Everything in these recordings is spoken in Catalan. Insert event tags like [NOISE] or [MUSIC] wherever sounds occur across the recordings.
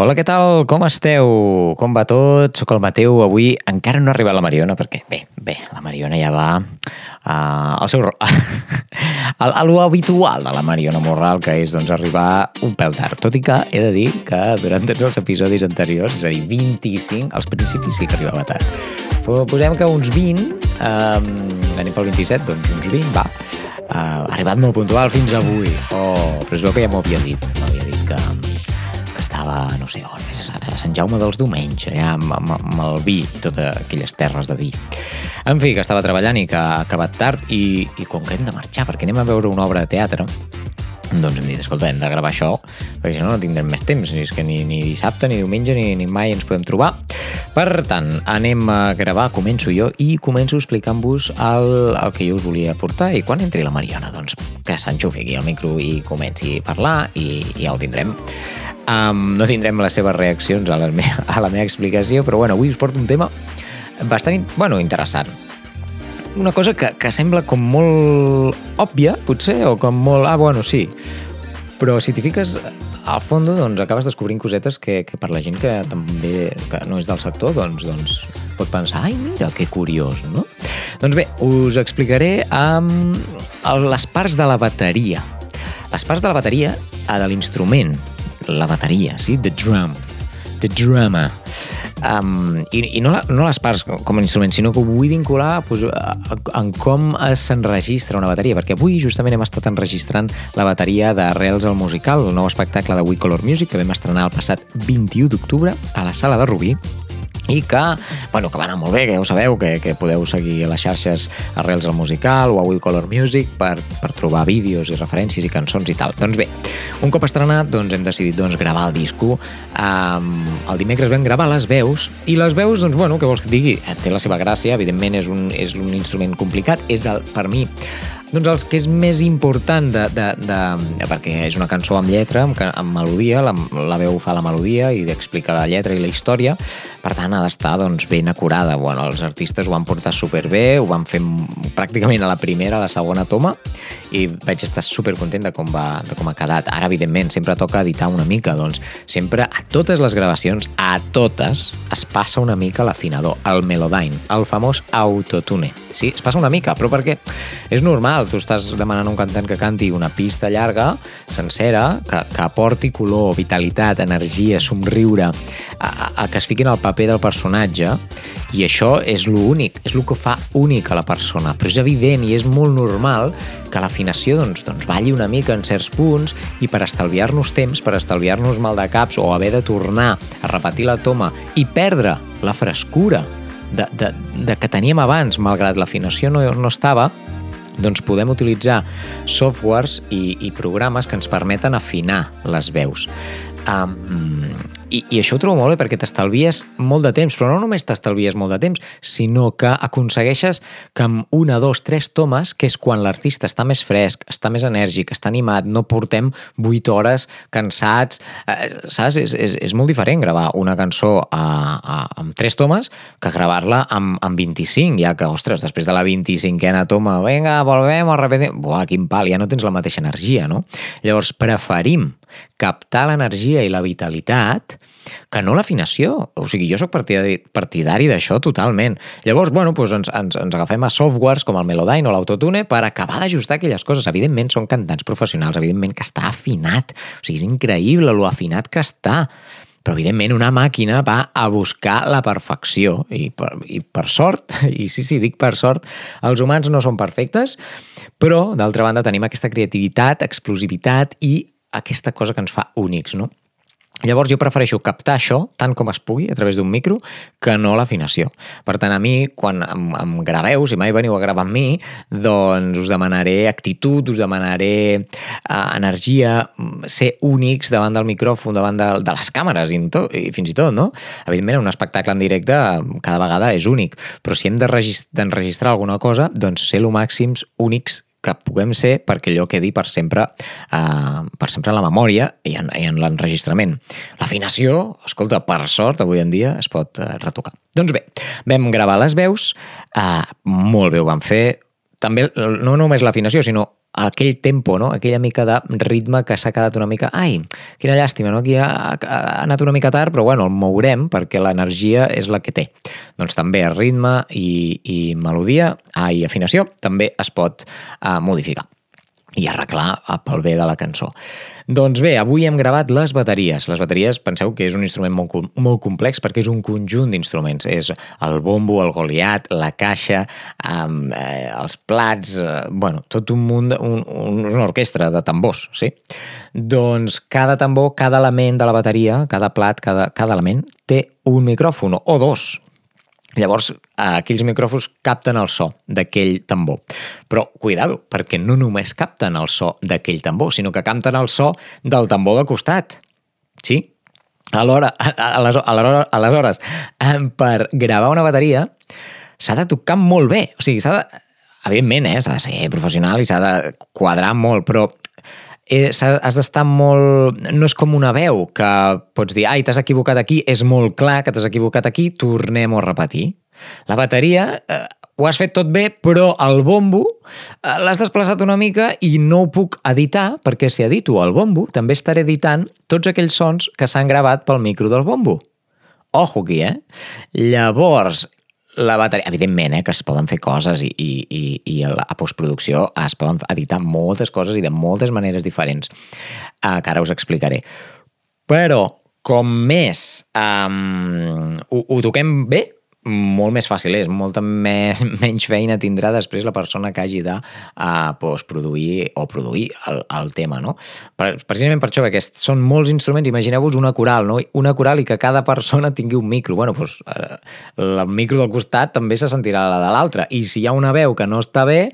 Hola, què tal? Com esteu? Com va tot? Soc el Mateu. Avui encara no ha arribat la Mariona, perquè, bé, bé, la Mariona ja va uh, al seu... a, [LAUGHS] a lo habitual de la Mariona Morral, que és doncs, arribar un pèl tard. Tot i que he de dir que durant tots els episodis anteriors, és a dir, 25, als principis sí que arribava tard. Però posem que uns 20, um, anem pel 27, doncs uns 20, va. Uh, ha arribat molt puntual fins avui. Oh, però es veu que ja m'ho havia dit. M'havia dit que, estava, no sé on, a Sant Jaume dels Domenys, allà amb, amb, amb el vi i totes aquelles terres de vi. En fi, que estava treballant i que ha acabat tard i, i com que hem de marxar perquè anem a veure una obra de teatre, doncs hem dit, escolta, hem de gravar això, perquè si no, no tindrem més temps, ni, és que ni, ni dissabte, ni diumenge, ni, ni mai ens podem trobar. Per tant, anem a gravar, començo jo, i començo explicant-vos el, el que jo us volia portar, i quan entri la Mariana, doncs que s'enxufi aquí al micro i comenci a parlar, i, i ja ho tindrem. Um, no tindrem les seves reaccions a la, meva, a la meva explicació, però bueno, avui us porto un tema bastant bueno, interessant. Una cosa que, que sembla com molt òbvia, potser, o com molt... Ah, bueno, sí. Però si t'hi fiques al fons, doncs acabes descobrint cosetes que, que per la gent que també que no és del sector, doncs, doncs pot pensar, ai, mira, que curiós, no? Doncs bé, us explicaré um, les parts de la bateria. Les parts de la bateria, de l'instrument, la bateria, sí? The drums, the drummer. Um, i, i no, la, no les parts com a instrument, sinó que ho vull vincular pues, en com s'enregistra una bateria, perquè avui justament hem estat enregistrant la bateria d'Arrels al Musical, el nou espectacle de We Color Music que vam estrenar el passat 21 d'octubre a la sala de Rubí i que, bueno, que va anar molt bé, que ja ho sabeu, que, que podeu seguir a les xarxes Arrels al Musical o a Will Color Music per, per trobar vídeos i referències i cançons i tal. Doncs bé, un cop estrenat, doncs hem decidit doncs, gravar el disco. Um, el dimecres vam gravar les veus i les veus, doncs, bueno, què vols que digui? Té la seva gràcia, evidentment és un, és un instrument complicat, és el, per mi doncs els que és més important de, de, de, de, perquè és una cançó amb lletra, amb, amb melodia, la, la veu fa la melodia i explica la lletra i la història, per tant ha d'estar doncs, ben acurada. Bueno, els artistes ho van portar superbé, ho van fer pràcticament a la primera, a la segona toma i vaig estar supercontent de com, va, de com ha quedat. Ara, evidentment, sempre toca editar una mica, doncs sempre a totes les gravacions, a totes, es passa una mica l'afinador, el Melodyne, el famós autotune. Sí, es passa una mica, però perquè és normal, final tu estàs demanant a un cantant que canti una pista llarga, sencera, que, que aporti color, vitalitat, energia, somriure, a, a, a que es fiquin al paper del personatge, i això és l'únic, és el que fa únic a la persona. Però és evident i és molt normal que l'afinació doncs, doncs balli una mica en certs punts i per estalviar-nos temps, per estalviar-nos mal de caps o haver de tornar a repetir la toma i perdre la frescura de, de, de que teníem abans, malgrat l'afinació no, no estava, doncs podem utilitzar softwares i, i programes que ens permeten afinar les veus. Um, i, I això ho trobo molt bé perquè t'estalvies molt de temps, però no només t'estalvies molt de temps, sinó que aconsegueixes que amb una, dos, tres tomes, que és quan l'artista està més fresc, està més enèrgic, està animat, no portem vuit hores cansats, eh, saps? És, és, és molt diferent gravar una cançó a, a, amb tres tomes que gravar-la amb, amb 25, ja que, ostres, després de la 25a toma, vinga, volvem, repetim... Buah, quin pal, ja no tens la mateixa energia, no? Llavors, preferim captar l'energia i la vitalitat que no l'afinació. O sigui, jo sóc partidari, partidari d'això totalment. Llavors, bueno, doncs ens, ens, ens agafem a softwares com el Melodyne o l'Autotune per acabar d'ajustar aquelles coses. Evidentment, són cantants professionals, evidentment que està afinat. O sigui, és increïble lo afinat que està però evidentment una màquina va a buscar la perfecció i per, i per sort, [LAUGHS] i sí, sí, dic per sort, els humans no són perfectes, però d'altra banda tenim aquesta creativitat, explosivitat i aquesta cosa que ens fa únics, no? Llavors jo prefereixo captar això tant com es pugui a través d'un micro que no l'afinació. Per tant, a mi, quan em, em graveu, si mai veniu a gravar amb mi, doncs us demanaré actitud, us demanaré uh, energia, ser únics davant del micròfon, davant de, de les càmeres i, tot, i fins i tot, no? Evidentment, un espectacle en directe cada vegada és únic, però si hem d'enregistrar alguna cosa, doncs ser lo màxims únics que puguem ser perquè allò quedi per sempre, uh, per sempre en la memòria i en, en l'enregistrament. L'afinació, escolta, per sort, avui en dia es pot uh, retocar. Doncs bé, vam gravar les veus, uh, molt bé ho vam fer, també no només l'afinació, sinó aquell tempo, no? aquella mica de ritme que s'ha quedat una mica... Ai, quina llàstima, no? Aquí ha, ha anat una mica tard, però bueno, el mourem perquè l'energia és la que té. Doncs també el ritme i, i melodia ah, i afinació també es pot uh, modificar i arreglar pel bé de la cançó. Doncs bé, avui hem gravat les bateries. Les bateries, penseu que és un instrument molt, molt complex perquè és un conjunt d'instruments. És el bombo, el goliat, la caixa, eh, els plats, eh, bueno, tot un munt, un, un, una orquestra de tambors, sí? Doncs cada tambor, cada element de la bateria, cada plat, cada, cada element, té un micròfon o dos, Llavors, aquells micròfons capten el so d'aquell tambor. Però, cuidado, perquè no només capten el so d'aquell tambor, sinó que capten el so del tambor del costat. Sí? Alhora, aleshores, per gravar una bateria s'ha de tocar molt bé. O sigui, s'ha de... Evidentment, eh, s'ha de ser professional i s'ha de quadrar molt, però eh, has d'estar molt... No és com una veu que pots dir, ai, t'has equivocat aquí, és molt clar que t'has equivocat aquí, tornem-ho a repetir. La bateria eh, ho has fet tot bé, però el bombo eh, l'has desplaçat una mica i no ho puc editar, perquè si edito el bombo, també estaré editant tots aquells sons que s'han gravat pel micro del bombo. Ojo aquí, eh? Llavors, la bateria... Evidentment, eh, que es poden fer coses i, i, i, i a postproducció es poden editar moltes coses i de moltes maneres diferents, eh, que ara us explicaré. Però, com més um, ho, ho toquem bé, molt més fàcil és, molta més, [LAUGHS] menys feina tindrà després la persona que hagi de uh, pues, produir o produir el, el tema, no? Per, precisament per això, perquè són molts instruments, imagineu-vos una coral, no? Una coral i que cada persona tingui un micro. Bueno, doncs, uh, el micro del costat també se sentirà la de l'altre. I si hi ha una veu que no està bé,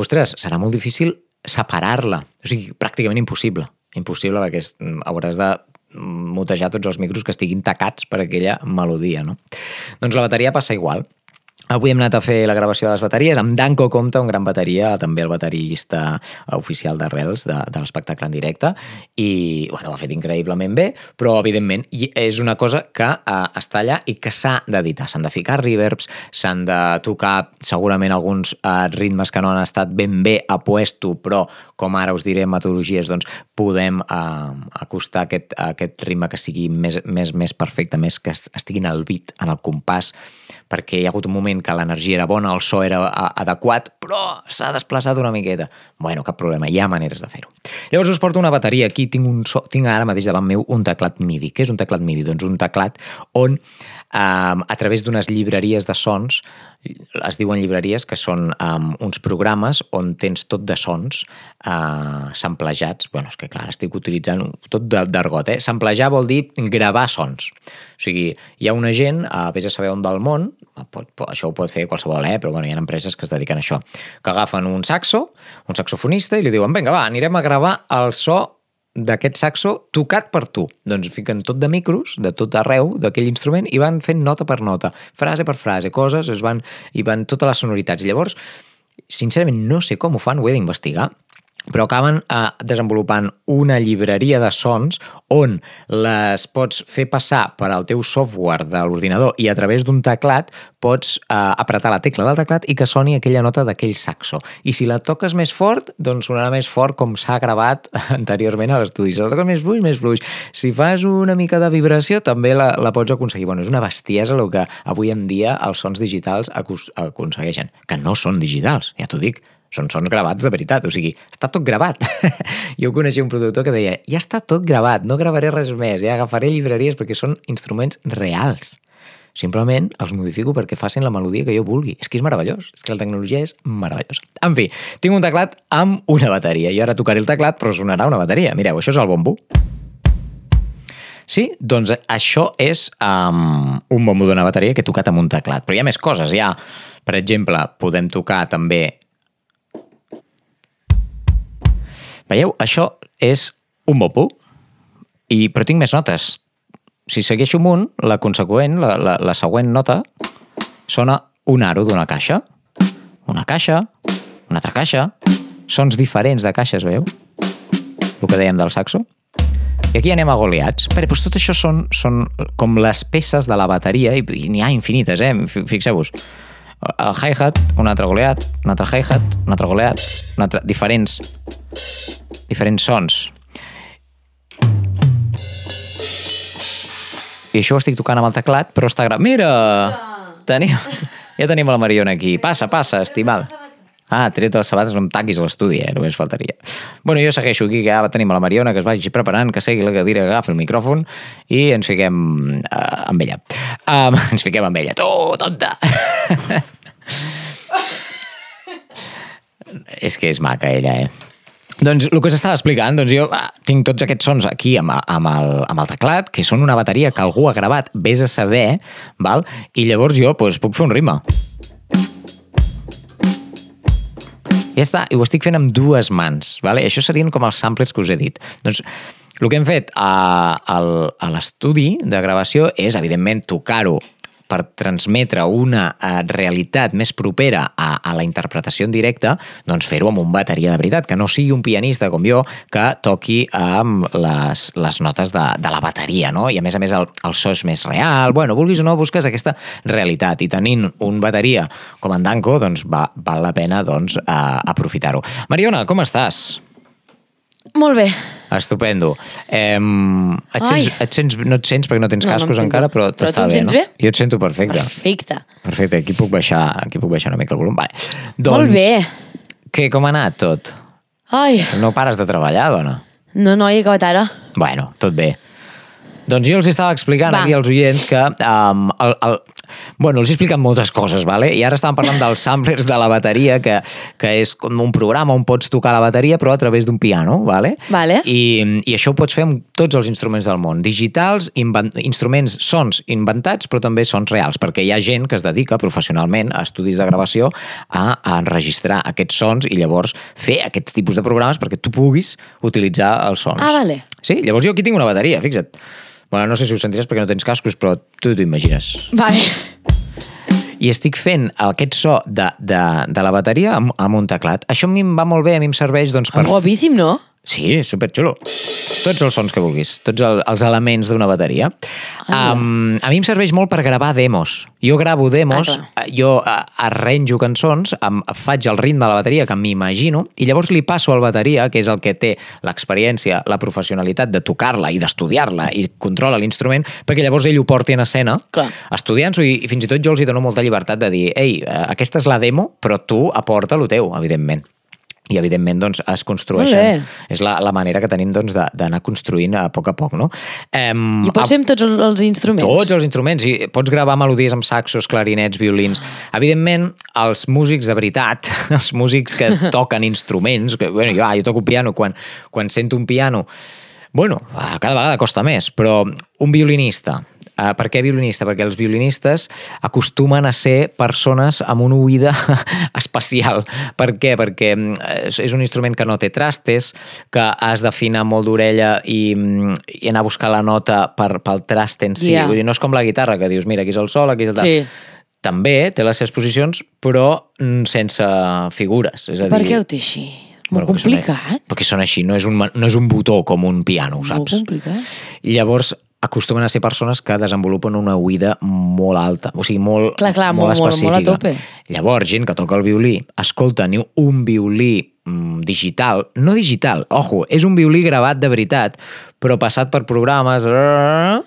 ostres, serà molt difícil separar-la. O sigui, pràcticament impossible. Impossible perquè hauràs de mutejar tots els micros que estiguin tacats per aquella melodia, no? Doncs la bateria passa igual. Avui hem anat a fer la gravació de les bateries amb Danko Comte, un gran bateria, també el baterista oficial d'Arrels de, de l'espectacle en directe, i bueno, ho ha fet increïblement bé, però evidentment és una cosa que eh, està allà i que s'ha d'editar. S'han de ficar reverbs, s'han de tocar segurament alguns eh, ritmes que no han estat ben bé a puesto, però com ara us diré metodologies, doncs podem eh, acostar aquest, aquest ritme que sigui més, més, més perfecte, més que estiguin al beat, en el compàs, perquè hi ha hagut un moment que l'energia era bona, el so era adequat, però s'ha desplaçat una miqueta. Bueno, cap problema, hi ha maneres de fer-ho. Llavors us porto una bateria, aquí tinc, un so, tinc ara mateix davant meu un teclat MIDI. Què és un teclat MIDI? Doncs un teclat on um, a través d'unes llibreries de sons, es diuen llibreries que són um, uns programes on tens tot de sons uh, samplejats, bueno, és que clar, estic utilitzant tot d'argot, eh? Samplejar vol dir gravar sons. O sigui, hi ha una gent, a vés a saber on del món, pot, pot, això ho pot fer qualsevol, eh? però bueno, hi ha empreses que es dediquen a això, que agafen un saxo, un saxofonista, i li diuen, vinga, va, anirem a gravar el so d'aquest saxo tocat per tu. Doncs fiquen tot de micros, de tot arreu, d'aquell instrument, i van fent nota per nota, frase per frase, coses, es van, i van totes les sonoritats. I llavors, sincerament, no sé com ho fan, ho he d'investigar, però acaben eh, desenvolupant una llibreria de sons on les pots fer passar per al teu software de l'ordinador i a través d'un teclat pots eh, apretar la tecla del teclat i que soni aquella nota d'aquell saxo. I si la toques més fort, doncs sonarà més fort com s'ha gravat [LAUGHS] anteriorment a l'estudi. Si la toques més fluix, més fluix. Si fas una mica de vibració, també la, la pots aconseguir. Bueno, és una bestiesa el que avui en dia els sons digitals aconsegueixen, que no són digitals, ja t'ho dic són sons gravats de veritat, o sigui, està tot gravat. [LAUGHS] jo coneixia un productor que deia, ja està tot gravat, no gravaré res més, ja agafaré llibreries perquè són instruments reals. Simplement els modifico perquè facin la melodia que jo vulgui. És que és meravellós, és que la tecnologia és meravellosa. En fi, tinc un teclat amb una bateria. Jo ara tocaré el teclat, però sonarà una bateria. Mireu, això és el bombo. Sí, doncs això és um, un bombo d'una bateria que he tocat amb un teclat. Però hi ha més coses. Hi ha, per exemple, podem tocar també Veieu? Això és un bopo, i, però tinc més notes. Si segueixo amunt, la conseqüent, la, la, la següent nota, sona un aro d'una caixa, una caixa, una altra caixa, sons diferents de caixes, veieu? El que dèiem del saxo. I aquí anem a goliats. Però doncs tot això són, són com les peces de la bateria, i, i n'hi ha infinites, eh? Fixeu-vos. El hi-hat, un altre goleat, un altre hi-hat, un altre goleat, un altre... diferents, diferents sons. I això ho estic tocant amb el teclat, però està gra... Mira! Tenim... Ja tenim la Mariona aquí. Passa, passa, estimal. Ah, tret les sabates, no em taquis a l'estudi, eh? només faltaria. Bueno, jo segueixo aquí, que ja tenim la Mariona, que es vagi preparant, que segui la cadira, que agafi el micròfon i ens fiquem uh, amb ella. Um, ens fiquem amb ella. Tu, tonta! És que és maca, ella, eh? Doncs el que s'estava explicant, doncs jo ah, tinc tots aquests sons aquí amb, amb, el, amb el teclat, que són una bateria que algú ha gravat, vés a saber, val? i llavors jo doncs, puc fer un rima. Ja està, i ho estic fent amb dues mans. Vale? Això serien com els samplers que us he dit. Doncs el que hem fet a, a, a l'estudi de gravació és, evidentment, tocar-ho per transmetre una uh, realitat més propera a, a la interpretació en directe, doncs fer-ho amb un bateria de veritat, que no sigui un pianista com jo que toqui amb les, les notes de, de la bateria, no? I a més a més el, el so és més real, bueno, vulguis o no, busques aquesta realitat i tenint un bateria com en Danko, doncs va, val la pena doncs, uh, aprofitar-ho. Mariona, com estàs? Molt bé. Estupendo. Eh, et, sents, et sents, no et sents perquè no tens No, no cascos sento. encara, però t'està bé, no? bé? Jo et sento perfecte. Perfecte. Perfecte, aquí puc baixar, aquí puc baixar una mica el volum. Vale. Doncs, Molt bé. Què, com ha anat tot? Ai, No pares de treballar, dona? no, no, he acabat ara. Bueno, tot bé. Doncs jo els estava explicant Va. aquí als oients que... Um, el, el, bueno, els he explicat moltes coses, vale? i ara estàvem parlant dels samplers de la bateria, que, que és com un programa on pots tocar la bateria, però a través d'un piano, vale? Vale. I, I això ho pots fer amb tots els instruments del món, digitals, instruments, sons inventats, però també sons reals, perquè hi ha gent que es dedica professionalment a estudis de gravació a, a enregistrar aquests sons i llavors fer aquests tipus de programes perquè tu puguis utilitzar els sons. Ah, vale. Sí, llavors jo aquí tinc una bateria, fixa't. Bueno, no sé si ho sentiràs perquè no tens cascos, però tu t'ho imagines. Vale. I estic fent aquest so de, de, de la bateria amb, amb un teclat. Això a mi em va molt bé, a mi em serveix doncs, per... Guapíssim, no? Sí, superxulo. Tots els sons que vulguis, tots el, els elements d'una bateria. Ah. Um, a mi em serveix molt per gravar demos. Jo gravo demos, Ah, jo uh, arranjo cançons, em, faig el ritme de la bateria que m'imagino, i llavors li passo al bateria, que és el que té l'experiència, la professionalitat de tocar-la i d'estudiar-la i controla l'instrument, perquè llavors ell ho porti en escena, Clar. estudiant-s'ho, i, i fins i tot jo els hi dono molta llibertat de dir ei, eh, aquesta és la demo, però tu aporta el teu, evidentment i evidentment doncs, es construeixen és la, la manera que tenim doncs, de- d'anar construint a poc a poc no? Em, I pots fer amb tots els, instruments. tots els instruments, i pots gravar melodies amb saxos, clarinets, violins. Evidentment, els músics de veritat, [LAUGHS] els músics que [LAUGHS] toquen instruments, que, bueno, jo, ah, jo toco piano, quan, quan sento un piano, bueno, cada vegada costa més, però un violinista, Uh, per què violinista? Perquè els violinistes acostumen a ser persones amb una oïda [LAUGHS] especial. Per què? Perquè mm, és, un instrument que no té trastes, que has d'afinar molt d'orella i, mm, i anar a buscar la nota per, pel traste en si. Ja. Vull dir, no és com la guitarra, que dius, mira, aquí és el sol, aquí és el... Sí. També té les seves posicions, però mm, sense figures. És a dir, Per què ho té així? Molt perquè són- complicat. perquè són així, no és, un, no és un botó com un piano, Molt saps? complicat. I llavors acostumen a ser persones que desenvolupen una oïda molt alta, o sigui, molt, Clar, clar, molt- molt- molt a específica. tope. Llavors, gent que toca el violí, escolta ni un violí mm, digital, no digital, ojo, és un violí gravat de veritat, però passat per programes eh,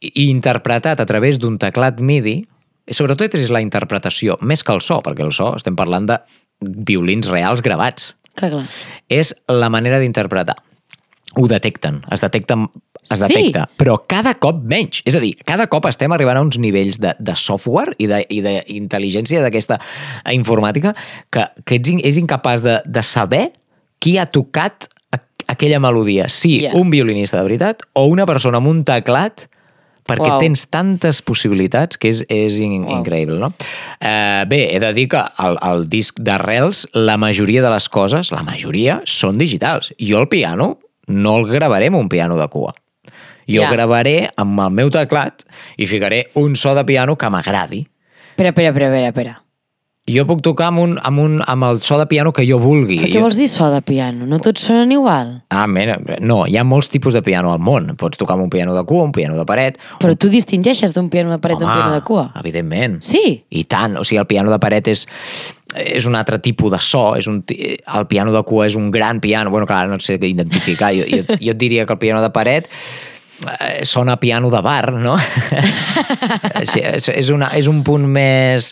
i interpretat a través d'un teclat MIDI, sobretot és la interpretació, més que el so, perquè el so estem parlant de violins reals gravats Clar, clar. és la manera d'interpretar. Ho detecten, es detecta, es Sí. detecta, però cada cop menys. És a dir, cada cop estem arribant a uns nivells de, de software i d'intel·ligència d'aquesta informàtica que, que ets, és incapaç de, de saber qui ha tocat aquella melodia. Si Ja. un violinista de veritat o una persona amb un teclat perquè Uau. tens tantes possibilitats que és, és in, Uau. increïble, no? Eh, bé, he de dir que el, el disc d'arrels, la majoria de les coses, la majoria, són digitals. Jo el piano no el gravaré amb un piano de cua. Jo Ja. gravaré amb el meu teclat i ficaré un so de piano que m'agradi. Espera, espera, espera, espera. Jo puc tocar amb, un, amb, un, amb el so de piano que jo vulgui. Però què vols dir so de piano? No tots sonen igual. Ah, mira, no, hi ha molts tipus de piano al món. Pots tocar amb un piano de cua, un piano de paret... Però tu distingeixes d'un piano de paret d'un piano de cua. evidentment. Sí? I tant. O sigui, el piano de paret és, és un altre tipus de so. És un, el piano de cua és un gran piano. bueno, clar, no sé què identificar. Jo, jo, jo et diria que el piano de paret eh, sona piano de bar, no? [LAUGHS] [LAUGHS] És, una, és un punt més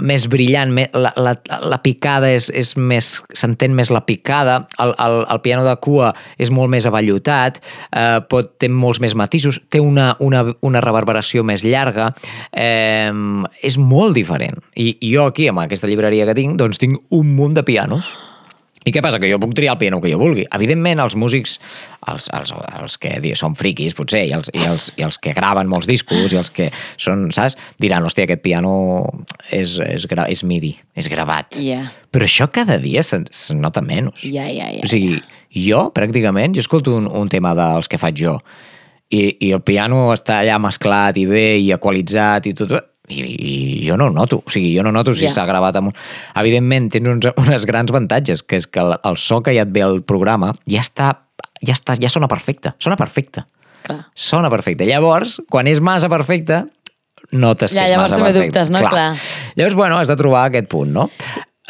més brillant, me- la, la, la picada és, és més, s'entén més la picada, el, el, el piano de cua és molt més avallotat, eh, pot, té molts més matisos, té una, una, una reverberació més llarga, eh, és molt diferent. I, I jo aquí, amb aquesta llibreria que tinc, doncs tinc un munt de pianos. I què passa? Que jo puc triar el piano que jo vulgui. Evidentment, els músics, els, els, els que són friquis, potser, i els, i, els, i els que graven molts discos, i els que són, saps? Diran, hòstia, aquest piano és, és, gra, és midi, és gravat. Ja. Però això cada dia se, se nota menys. Ja, ja, ja. O sigui, jo, pràcticament, jo escolto un, un tema dels que faig jo, i, i el piano està allà mesclat i bé, i equalitzat i tot, i, i jo no ho noto. O sigui, jo no noto si s'ha gravat amb. Evidentment, tens uns, [LAUGHS] unes grans avantatges, que és que el, el so que ja et ve al programa ja està, ja està, ja sona perfecte. Sona perfecte. Clar. Sona perfecte. Llavors, quan és massa perfecte, notes Ja, que és llavors massa també perfecte. dubtes, no? Clar. Llavors, bueno, has de trobar aquest punt, no?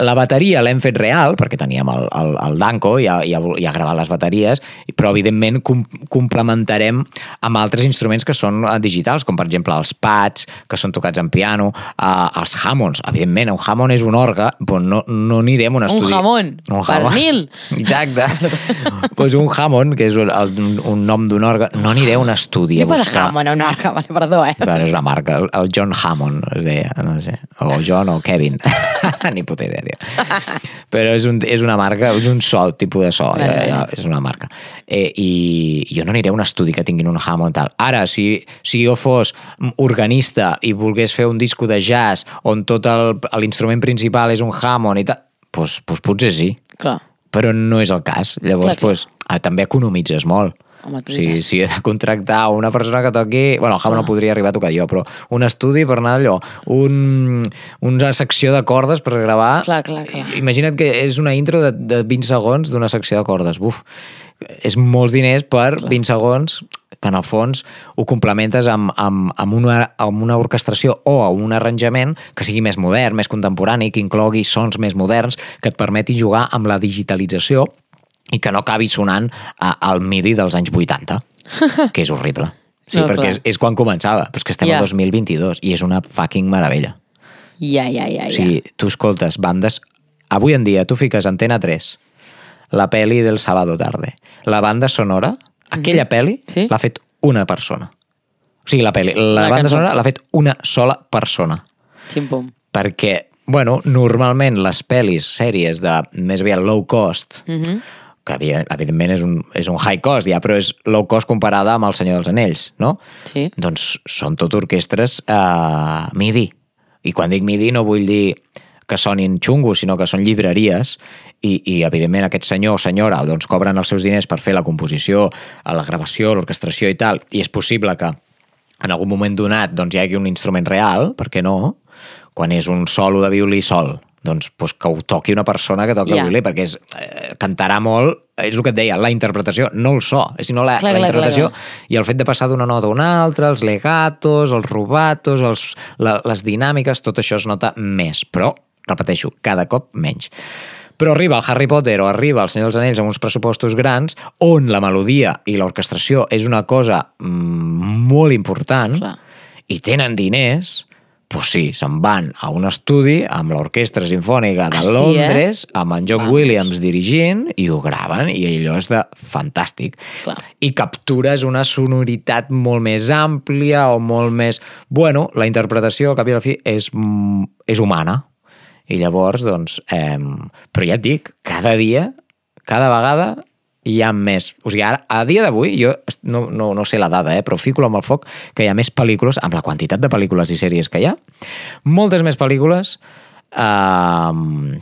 La bateria l'hem fet real, perquè teníem el, el, el Danko, ja, ja, ja ha gravat les bateries, però evidentment com, complementarem amb altres instruments que són eh, digitals, com per exemple els pads, que són tocats en piano, eh, els Hammonds. Evidentment, un Hammond és un orgue, però no, no anirem a un estudi... Hammond, pernil. [LAUGHS] Exacte. pues un Hammond, que és un, el, un nom d'un orgue, no aniré a un estudi Què a buscar... Hammond? Una arca, vale, perdó, eh? Bueno, és una marca, el, el John Hammond es deia, no sé, o John o Kevin, [LAUGHS] ni puta idea, tio. [LAUGHS] Però és, un, és una marca, és un so, tipus de so, Vale, ja, vale. és una marca. Eh, I jo no aniré a un estudi que tinguin un Hammond tal. Ara, si, si jo fos organista i volgués fer un disco de jazz on tot l'instrument principal és un Hammond i tal, doncs, doncs potser sí, Clar. però no és el cas. Llavors, Clar, doncs, també economitzes molt. Home, tu si, diràs. si he de contractar una persona que toqui... Bueno, el Java no Clar. podria arribar a tocar jo, però un estudi per anar allò, un, una secció de cordes per gravar... Clar, clar, clar. Imagina't que és una intro de, de 20 segons d'una secció de cordes. Buf, és molts diners per 20 segons que en el fons ho complementes amb, amb, amb, una, amb una orquestració o amb un arranjament que sigui més modern, més contemporani, que inclogui sons més moderns, que et permeti jugar amb la digitalització i que no acabi sonant a, al MIDI dels anys 80, [LAUGHS] que és horrible. Sí, No, perquè clar. és, és quan començava, però és que estem al 2022 i és una fucking meravella. Ja, ja, ja, O sigui, tu escoltes bandes... Avui en dia tu fiques Antena 3, la peli del Sábado Tarde, la banda sonora, aquella peli Sí. l'ha fet una persona. O sigui, la peli, la, La banda cançó. sonora l'ha fet una sola persona. Ximpum. Perquè, bueno, normalment les pel·lis, sèries de més aviat low cost, mm -hmm. Que evi- evidentment és un, és un high cost ja, però és low cost comparada amb El Senyor dels Anells, no? Sí. Doncs són tot orquestres uh, MIDI. I quan dic MIDI no vull dir que sonin xungos, sinó que són llibreries i, i evidentment aquest senyor o senyora doncs, cobren els seus diners per fer la composició, la gravació, l'orquestració i tal, i és possible que en algun moment donat doncs, hi hagi un instrument real, per què no? Quan és un solo de violí sol, doncs, doncs que ho toqui una persona que toca Ja. el violí, perquè és, eh, cantarà molt, és el que et deia, la interpretació, no el so, sinó la, Clar, la clar, interpretació clar, i el fet de passar d'una nota a una altra, els legatos, els rubatos, els, la, les dinàmiques, tot això es nota més, però, repeteixo, cada cop menys. Però arriba el Harry Potter o arriba el Senyor dels Anells amb uns pressupostos grans on la melodia i l'orquestració és una cosa mm, molt important Clar. i tenen diners, doncs sí, se'n van a un estudi amb l'Orquestra Sinfònica de Ah, sí, eh? Londres, amb en John Vamos. Williams dirigint, i ho graven, i allò és de fantàstic. Clar. I captures una sonoritat molt més àmplia o molt més... Bueno, la interpretació, al cap i a la fi, és, mm, és humana. I llavors, doncs... Eh, però ja et dic, cada dia, cada vegada hi ha més... O sigui, ara, a dia d'avui, jo no, no, no sé la dada, eh, però fico amb el foc que hi ha més pel·lícules, amb la quantitat de pel·lícules i sèries que hi ha, moltes més pel·lícules eh,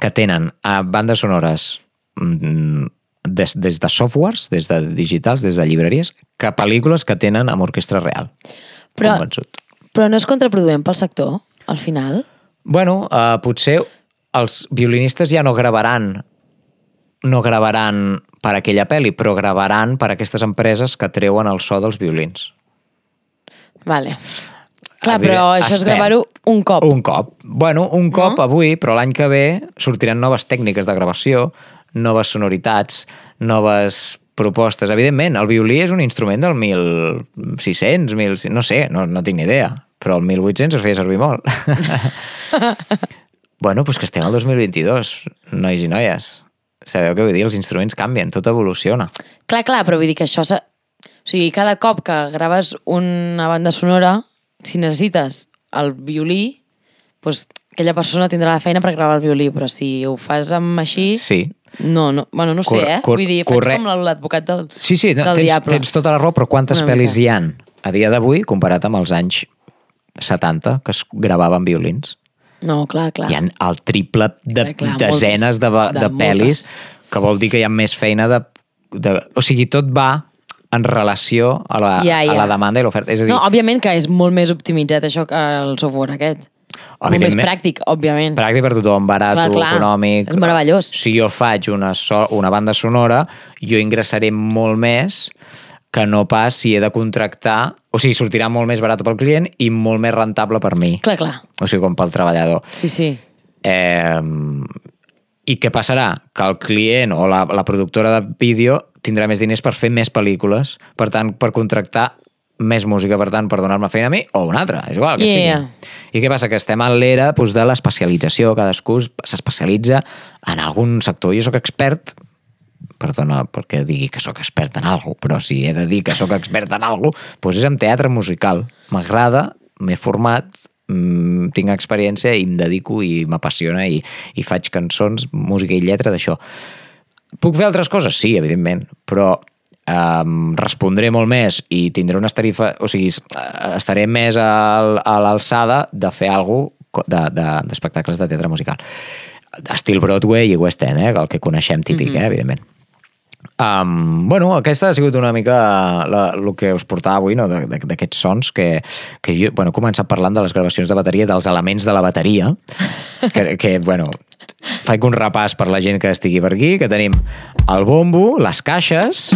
que tenen eh, bandes sonores mm, des, des de softwares, des de digitals, des de llibreries, que pel·lícules que tenen amb orquestra real. Però- Convençut. Però no és contraproduent pel sector, al final? Bueno, uh, potser els violinistes ja no gravaran no gravaran per aquella pel·li, però gravaran per aquestes empreses que treuen el so dels violins. Vale. Clar, però això és gravar-ho un cop. Un cop. Bueno, un cop avui, però l'any que ve sortiran noves tècniques de gravació, noves sonoritats, noves propostes. Evidentment, el violí és un instrument del 1600, 1000, no sé, no, no tinc ni idea, però el 1800 es feia servir molt. [LAUGHS] bueno, doncs que estem al 2022, nois i noies. Sabeu què vull dir? Els instruments canvien, tot evoluciona. Clar, clar, però vull dir que això... O sigui, cada cop que graves una banda sonora, si necessites el violí, doncs aquella persona tindrà la feina per gravar el violí, però si ho fas amb així... Sí. No, no, bueno, no sé, eh? cor- Vull dir, corre- faig com l'advocat del, Sí, sí, no, del tens, diable. tens tota la raó, però quantes Una pel·lis mica. hi han a dia d'avui comparat amb els anys 70 que es gravaven violins? No, clar, clar. Hi ha el triple de Clar, clar, desenes moltes. de, De de, pel·lis moltes. que vol dir que hi ha més feina de, de... O sigui, tot va en relació a la, Ja, ja. a la demanda i l'oferta. És a dir, No, òbviament que és molt més optimitzat això que el software aquest. Molt més pràctic, òbviament. pràctic per tothom, barat, Clar, clar. econòmic... És meravellós. Si jo faig una, so, una banda sonora, jo ingressaré molt més que no pas si he de contractar... O sigui, sortirà molt més barat pel client i molt més rentable per mi. Clar, clar. O sigui, com pel treballador. Sí, sí. Eh, I què passarà? Que el client o la, la productora de vídeo tindrà més diners per fer més pel·lícules, per tant, per contractar més música, per tant, per donar-me feina a mi o una altra, és igual que Yeah. sigui. I què passa? Que estem en l'era doncs, de l'especialització, cadascú es- s'especialitza en algun sector. Jo sóc expert, perdona perquè digui que sóc expert en alguna cosa, però si he de dir que sóc expert en alguna cosa, doncs és en teatre musical. M'agrada, m'he format, mm, tinc experiència i em dedico i m'apassiona i, i faig cançons, música i lletra d'això. Puc fer altres coses? Sí, evidentment, però um, respondré molt més i tindré unes tarifes... O sigui, estaré més al, a l'alçada de fer alguna cosa d'espectacles de, de teatre musical. Estil Broadway i West End, eh, el que coneixem típic, eh, evidentment. Um, bueno, aquesta ha sigut una mica la, el que us portava avui, no? d'aquests sons que, que jo, bueno, he començat parlant de les gravacions de bateria, dels elements de la bateria, que, que bueno, faig un repàs per la gent que estigui per aquí, que tenim el bombo, les caixes,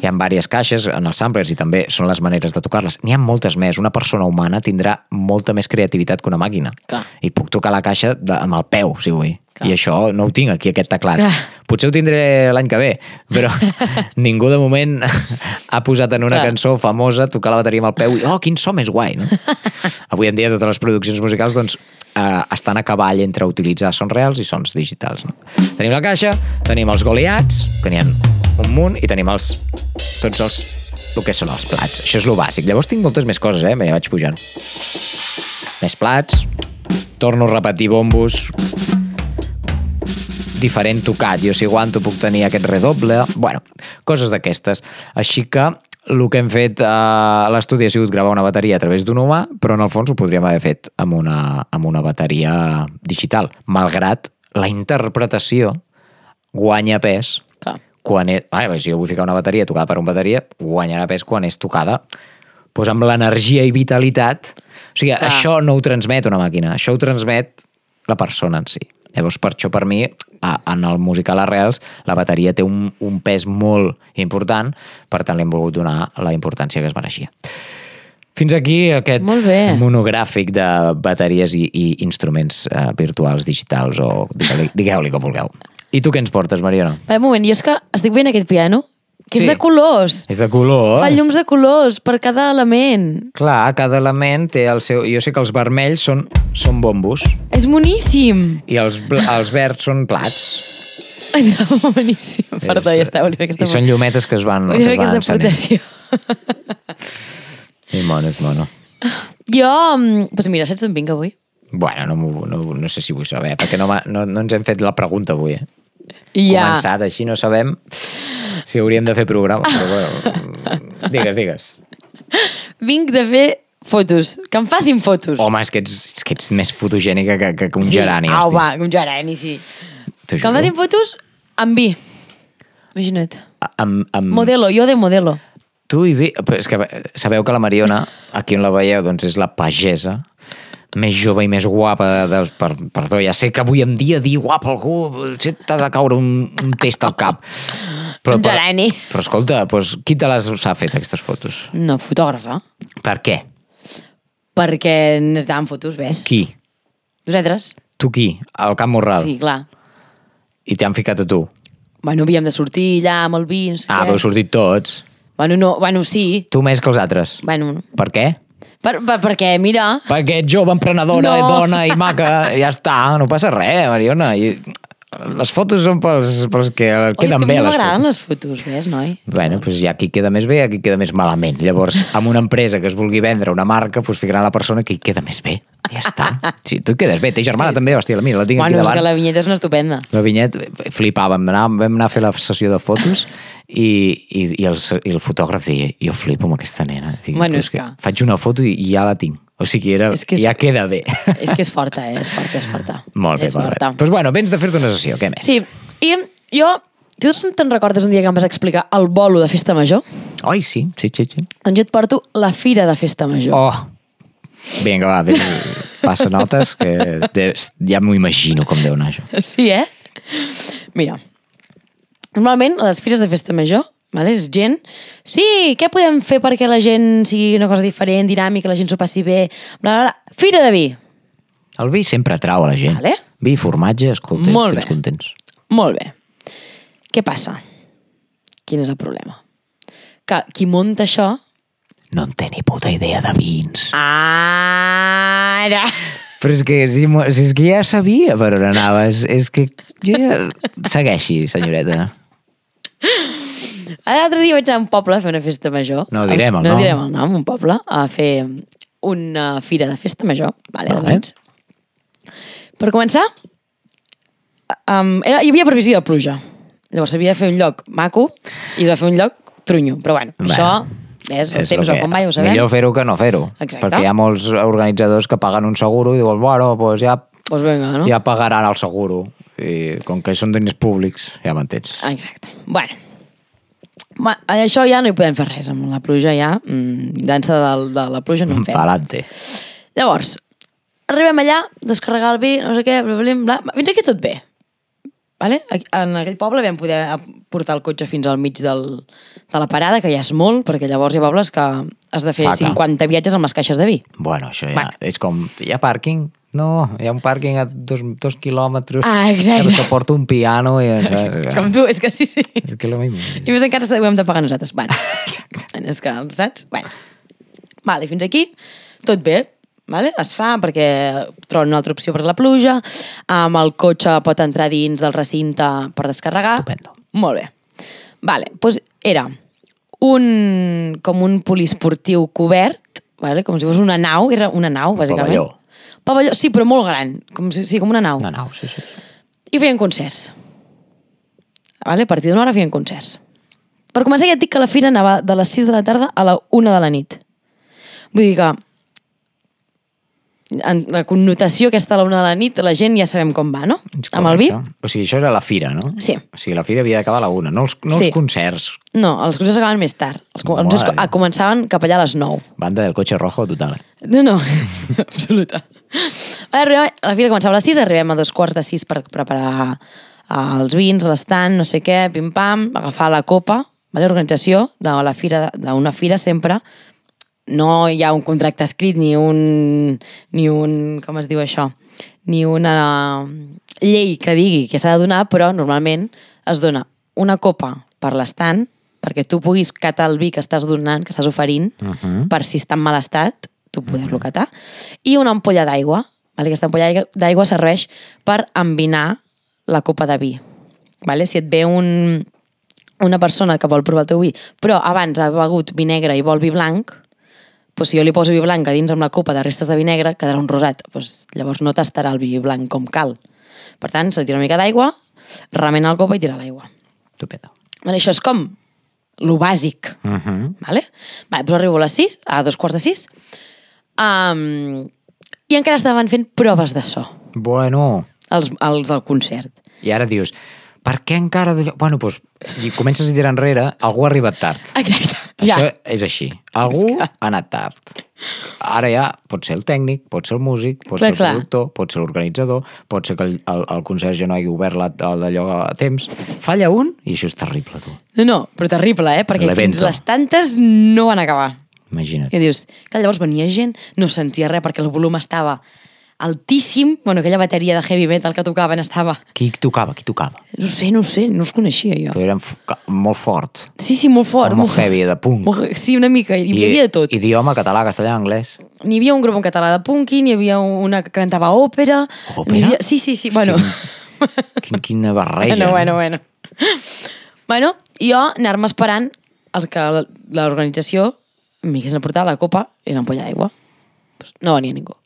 hi ha diverses caixes en els samplers i també són les maneres de tocar-les. N'hi ha moltes més. Una persona humana tindrà molta més creativitat que una màquina. Clar. I puc tocar la caixa de, amb el peu, si vull. Clar. I això no ho tinc aquí, aquest teclat. Clar. Potser ho tindré l'any que ve, però [LAUGHS] ningú de moment [LAUGHS] ha posat en una Clar. cançó famosa tocar la bateria amb el peu i, oh, quin so més guai, no? [LAUGHS] Avui en dia totes les produccions musicals doncs, eh, estan a cavall entre utilitzar sons reals i sons digitals. No? Tenim la caixa, tenim els goliats, que n'hi ha un munt, i tenim els, tots els, el que són els plats. Això és lo bàsic. Llavors tinc moltes més coses, eh? Mira, vaig pujant. Més plats, torno a repetir bombos, diferent tocat. Jo si aguanto puc tenir aquest redoble. Bueno, coses d'aquestes. Així que el que hem fet a l'estudi ha sigut gravar una bateria a través d'un humà, però en el fons ho podríem haver fet amb una, amb una bateria digital, malgrat la interpretació guanya pes Clar. quan és, ah, si jo vull ficar una bateria tocada per una bateria, guanyarà pes quan és tocada doncs amb l'energia i vitalitat. O sigui, Clar. això no ho transmet una màquina, això ho transmet la persona en si. Llavors, per això, per mi, a, en el musical Arrels, la bateria té un, un pes molt important, per tant, li hem volgut donar la importància que es mereixia. Fins aquí aquest monogràfic de bateries i, i instruments eh, virtuals, digitals o digueu-li digueu com vulgueu. I tu què ens portes, Mariona? Va, un moment, jo és que estic veient aquest piano, que Sí. és de colors. És de color. Fa llums de colors per cada element. Clar, cada element té el seu... Jo sé que els vermells són, són bombos És boníssim. i els, els verds són plats. Ai, no, boníssim. Perdó, ja està, volia fer aquesta, I són llumetes que es van, volia fer aquesta aportació. I mono, és mono. Jo, doncs mira, saps d'on vinc avui? Bueno, no, no, no sé si vull saber, perquè no, no, no ens hem fet la pregunta avui. Eh? Ja. Començat, així no sabem si hauríem de fer programa. Però bueno, [LAUGHS] digues, digues. Vinc de fer fotos. Que em facin fotos. Home, és que ets, és que ets més fotogènica que, que, que un gerani. Au, hosti. va, un gerani, sí. Que em facin fotos amb vi. Imagina't. Amb, amb... Modelo, jo de modelo. Tu i vi... Però és que sabeu que la Mariona, aquí on la veieu, doncs és la pagesa més jove i més guapa dels... Per, perdó, ja sé que avui en dia dir guapa algú t'ha de caure un, un test al cap. Un gerani. Però escolta, doncs, qui te les ha fet, aquestes fotos? No, fotògrafa. Per què? Perquè necessitàvem fotos, ves? Qui? Nosaltres? Tu qui? Al Camp Morral? Sí, clar. I t'han ficat a tu? Bueno, havíem de sortir allà amb el vi, no sé Ah, què. però heu sortit tots. Bueno, no, bueno, sí. Tu més que els altres. Bueno, Per què? Per, per, perquè, mira, Perquè ets jove, emprenedora, No. dona i maca, ja està, no passa res, Mariona. I les fotos són pels, pels que Oi, és queden que a bé, mi no les m'agraden fotos. les fotos, ves, noi? Bueno, doncs hi ha qui queda més bé i hi ha qui queda més malament. Llavors, amb una empresa que es vulgui vendre una marca, doncs ficaran la persona que hi queda més bé. Ja està. Sí, tu hi quedes bé. Té germana també, hòstia, la mira, la tinc Bueno, aquí és davant. que la vinyeta és una estupenda. La vinyet, flipàvem, anar, vam anar a fer la sessió de fotos i, i, i, el, i el fotògraf deia, jo flipo amb aquesta nena. Dic, Bueno, "Però és que- Faig una foto i ja la tinc. O sigui, era, És que és- ja queda bé. és que és forta, eh? És forta, és forta. molt bé, és molt bé. forta. Doncs pues bueno, vens de fer-te una sessió, què més? Sí, i jo... Tu te'n recordes un dia que em vas explicar el bolo de festa major? Oi, sí, sí, sí, sí. Doncs jo et porto la fira de festa major. Oh, vinga, va, vés, passa notes, que de, ja m'ho imagino com deu anar això. Sí, eh? Mira, normalment a les fires de festa major vale, és gent... Sí, què podem fer perquè la gent sigui una cosa diferent, dinàmica, la gent s'ho passi bé... Bla, bla, bla. Fira de vi. El vi sempre atrau a la gent. Vale. Vi formatge, escolta, Molt bé. contents. Molt bé. Què passa? Quin és el problema? Que qui munta això... No en té ni puta idea de vins. Ara! Però és que, si, si és que ja sabia per on anaves, és que ja... Segueixi, senyoreta. L'altre dia vaig anar a un poble a fer una festa major. No direm el no nom. direm el nom, un poble, a fer una fira de festa major, vale, Vale. vins. Per començar, um, era, hi havia previsió de pluja. Llavors s'havia de fer un lloc maco i es va fer un lloc trunyo. Però bueno, Bé, això és el És temps el o com va, ja ho sabem. Millor fer-ho que no fer-ho. Perquè hi ha molts organitzadors que paguen un seguro i diuen, bueno, pues ja, Doncs vinga, no? ja pagaran el seguro. I com que són diners públics, ja m'entens. Exacte. Bueno, Va, això ja no hi podem fer res, amb la pluja ja, mm, dansa de, de la pluja no en fem. Palante. Llavors, arribem allà, descarregar el vi, no sé què, bla, bla, bla, fins aquí tot bé. Vale? En aquell poble vam poder portar el cotxe fins al mig del, de la parada, que ja és molt, perquè llavors hi ha pobles que has de fer Faca. 50 viatges amb les caixes de vi. Bueno, això ja Bueno. és com... Hi ha pàrquing? No, hi ha un pàrquing a dos, dos quilòmetres. Ah, exacte. Que porta un piano i... Saps? [LAUGHS] Com tu, és que sí, sí. És que lo mismo. I més encara ho hem de pagar nosaltres. Bueno, [LAUGHS] és que, saps? Bueno. Vale, fins aquí, tot bé. Vale? Es fa perquè troben una altra opció per la pluja, amb el cotxe pot entrar dins del recinte per descarregar. Estupendo. Molt bé. Vale, doncs era un, com un poliesportiu cobert, vale? com si fos una nau, era una nau, bàsicament. pavelló. Pavelló, sí, però molt gran, com si, sí, com una nau. No, no, sí, sí. I feien concerts. Vale? A partir d'una hora feien concerts. Per començar ja et dic que la fira anava de les 6 de la tarda a la 1 de la nit. Vull dir que en la connotació aquesta a la 1 de la nit, la gent ja sabem com va, no? És Amb el vi? correcte. O sigui, això era la fira, no? Sí. O sigui, la fira havia d'acabar a la una, no els, no Sí. els concerts. No, els concerts acabaven més tard. Els concerts Mare. co- començaven cap allà a les 9. Banda del cotxe rojo total. Eh? No, no, [LAUGHS] absoluta. Arribem, la fira començava a les 6, arribem a dos quarts de 6 per preparar eh, els vins, l'estant, no sé què, pim-pam, agafar la copa, vale? organització de la fira, d'una fira sempre, no hi ha un contracte escrit ni un, ni un com es diu això, ni una llei que digui que s'ha de donar, però normalment es dona una copa per l'estant perquè tu puguis catar el vi que estàs donant, que estàs oferint, uh -huh. per si està en mal estat, tu poder-lo catar, i una ampolla d'aigua. Vale? Aquesta ampolla d'aigua- d'aigua serveix per envinar la copa de vi. Vale? Si et ve un, una persona que vol provar el teu vi, però abans ha begut vi negre i vol vi blanc, doncs si jo li poso vi blanc a dins amb la copa de restes de vi negre, quedarà un rosat. Doncs llavors no tastarà el vi blanc com cal. Per tant, se li tira una mica d'aigua, remena la copa i tira l'aigua. Estupendo. Vale, això és com lo bàsic. Uh -huh. Vale? Vale, doncs arribo a les 6, a dos quarts de 6, um, i encara estaven fent proves de so, Bueno, els, els del concert. i ara dius, per què encara... Bueno, doncs, i comences a tirar enrere, algú ha arribat tard. Exacte. Això Ja. és així. Algú És que- ha anat tard. Ara ja pot ser el tècnic, pot ser el músic, pot Clar, ser el clar. productor, pot ser l'organitzador, pot ser que el, el, el conserge no hagi obert la- el d'allò a temps. Falla un i això és terrible, tu. No, no, però terrible, eh? Perquè fins les tantes no van acabar. Imagina't. I dius, que llavors venia gent, no sentia res perquè el volum estava altíssim, bueno, aquella bateria de heavy metal que tocaven estava... Qui tocava? Qui tocava? No sé, no sé, no els coneixia jo. Però eren molt fort. Sí, sí, molt fort. molt heavy, de punk. Molt, sí, una mica, hi, hi havia de tot. Idioma, català, castellà, anglès. N'hi havia un grup en català de punky, n'hi havia una que cantava òpera... Òpera? Havia... Sí, sí, sí, bueno... Quin, quina barreja. bueno, no? bueno, bueno. Bueno, jo anar-me esperant els que l'organització m'haguessin aportat la copa i l'ampolla d'aigua. Pues no venia ningú.